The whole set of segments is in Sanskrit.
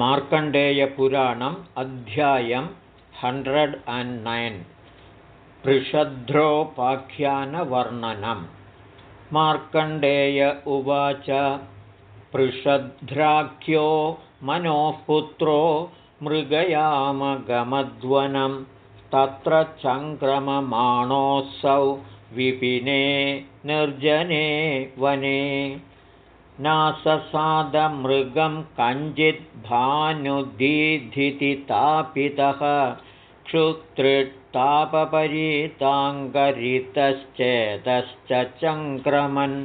मार्कण्डेयपुराणम् अध्यायं हण्ड्रेड् अण्ड् नैन् पृषध्रोपाख्यानवर्णनं मार्कण्डेय उवाच पृषध्राख्यो मनोःपुत्रो मृगयामगमध्वनं तत्र चङ्क्रममाणोऽसौ विपिने निर्जने वने नाससादमृगं कञ्चिद्भानुदीधितितापितः क्षुत्रितापपरीताङ्गरितश्चेतश्च चङ्क्रमन्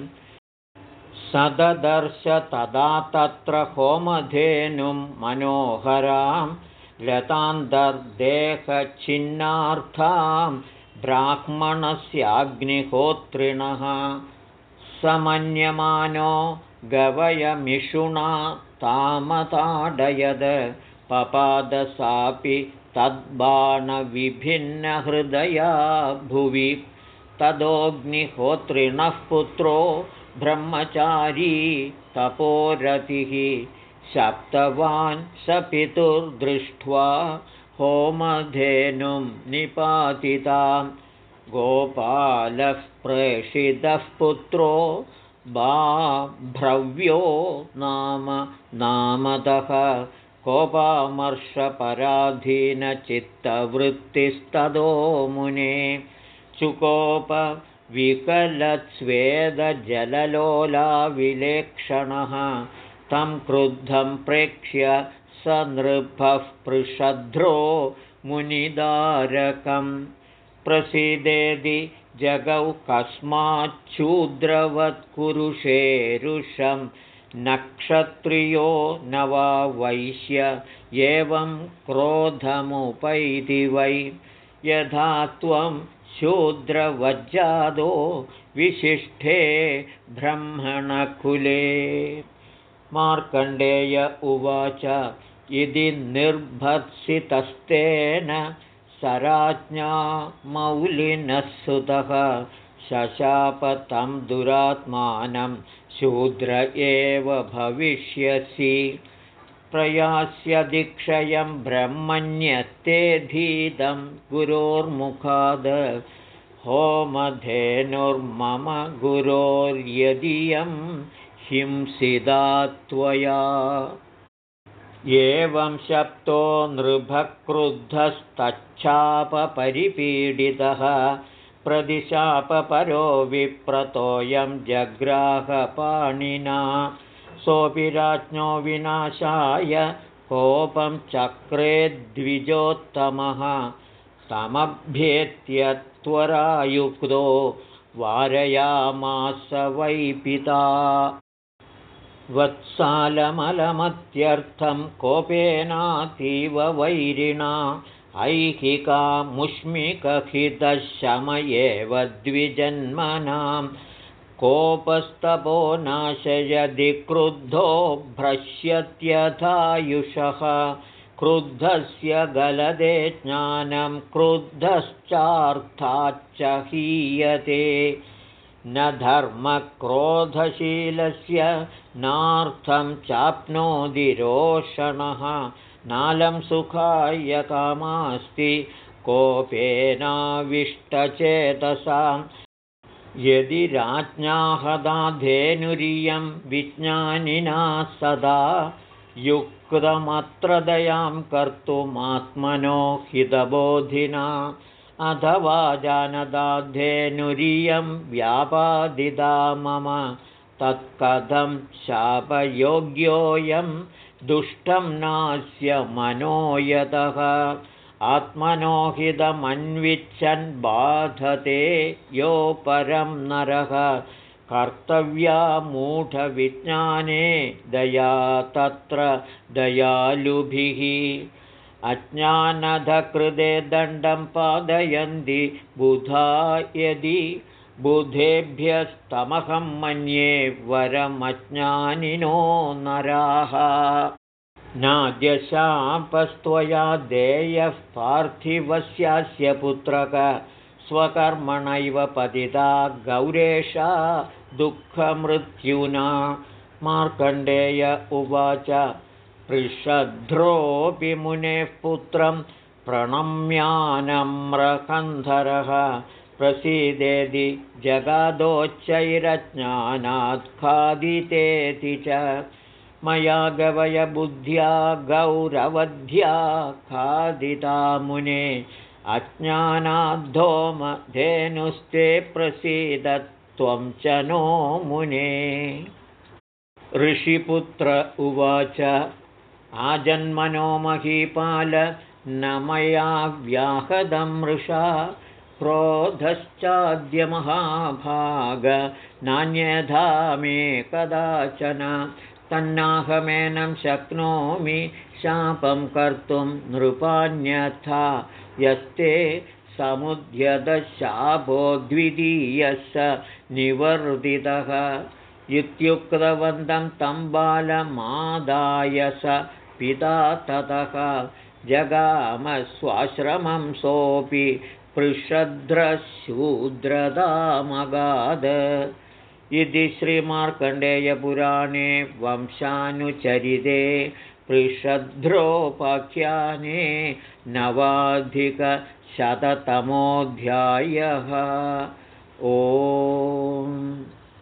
सददर्श तदा तत्र होमधेनुं मनोहरां लतान्तर्देहच्छिन्नार्थां ब्राह्मणस्याग्निहोत्रिणः। समन्यमानो गवयमिषुणा तामताडयद पपादसापि तद्बाणविभिन्नहृदया भुवि। तदोऽग्निहोत्रिणः पुत्रो ब्रह्मचारी तपोरतिः। सप्तवान् स पितुर्दृष्ट्वा होमधेनुं निपातितां गोपालः प्रेषितः पुत्रो बाभ्रव्यो नाम नामतः कोपामर्षपराधीनचित्तवृत्तिस्ततो मुने चुकोपविकलस्वेदजललोलाविलेक्षणः तं क्रुद्धं प्रेक्ष्य स नृपः पृषध्रो मुनिदारकं प्रसीदेदि जगौ कस्माच्छूद्रवत्कुरुषेरुषं नक्षत्रियो न वा वैश्य एवं क्रोधमुपैति वै। यथा त्वं शूद्रवज्जादो विशिष्ठे ब्रह्मणकुले। मार्कण्डेय उवाच इति निर्भत्सितस्तेन सराज्ञा मौलिनः सुतः शशापतं दुरात्मानं शूद्र एव भविष्यसि। प्रयास्यधिक्षयं ब्रह्मण्यस्तेधीतं गुरोर्मुखाद्। होमधेनुर्मम गुरोर्यदीयं हिंसिदा त्वया एवं शप्तो नृभक्रुद्धस्तच्छापपरिपीडितः प्रतिशापपरो विप्रतोऽयं जग्राहपाणिना सोऽपि राज्ञो विनाशाय कोपं चक्रे द्विजोत्तमः तमभ्येत्य त्वरायुक्तो वारयामास वै पिता वत्सालमलमत्यर्थं कोपेनातीव वैरिणा ऐहिकामुष्मिकहितशम एव द्विजन्मनां कोपस्तपो नाशयदि क्रुद्धो भ्रश्यत्यथायुषः क्रुद्धस्य गलदे ज्ञानं क्रुद्धश्चार्थाच्च हीयते न धर्मक्रोधशीलस्य नार्थं चाप्नोदिरोषणः नालं सुखाय कामास्ति कोपेनाविष्टचेतसां। यदि राज्ञाहदाधेनुरियं विज्ञानिना सदा युक्तमत्र दयां कर्तुमात्मनो हितबोधिना अथवा जानदाधेनुरियं व्यापादिदा मम तत्कथं शापयोग्योऽयं दुष्टं नास्य मनोयतः। आत्मनोहितमन्विच्छन् बाधते यो परं नरः। कर्तव्या मूढविज्ञाने दया तत्र दयालुभिः अज्ञानधकृते दण्डं पादयन्ति बुधा यदि बुधेभ्यस्तमहं मन्ये वरमज्ञानिनो नराः। नाद्यशापस्त्वया देयः पार्थिवस्यास्य पुत्रक स्वकर्मणैव पतिता गौरेशा दुःखमृत्युना। मार्कण्डेय उवाच पृषध्रोऽपि मुनेः पुत्रं प्रणम्यानम्रकन्धरः प्रसीदेति जगादोच्चैरज्ञानात् खादितेति च मया गवयबुद्ध्या गौरवध्या खादिता मुने अज्ञानाद्धोमधेनुस्ते प्रसीदत्वं च नो मुने। ऋषिपुत्र उवाच आजन्मनो महीपाल न मया व्याहदं मृषा क्रोधश्चाद्यमहाभाग नान्यथा मे कदाचन तन्नाहमेनं शक्नोमि शापं कर्तुं नृपान्यथा यस्ते समुद्यतशापो द्वितीयः स निवर्तितः इत्युक्तवन्तं तं बालमादाय स पिता ततः जगामस्वाश्रमं सोऽपि पृषद्रशूद्रदामगाद। इति श्रीमार्कण्डेयपुराणे वंशानुचरिते पृषद्रोपाख्याने नवाधिकशततमोऽध्यायः। ओ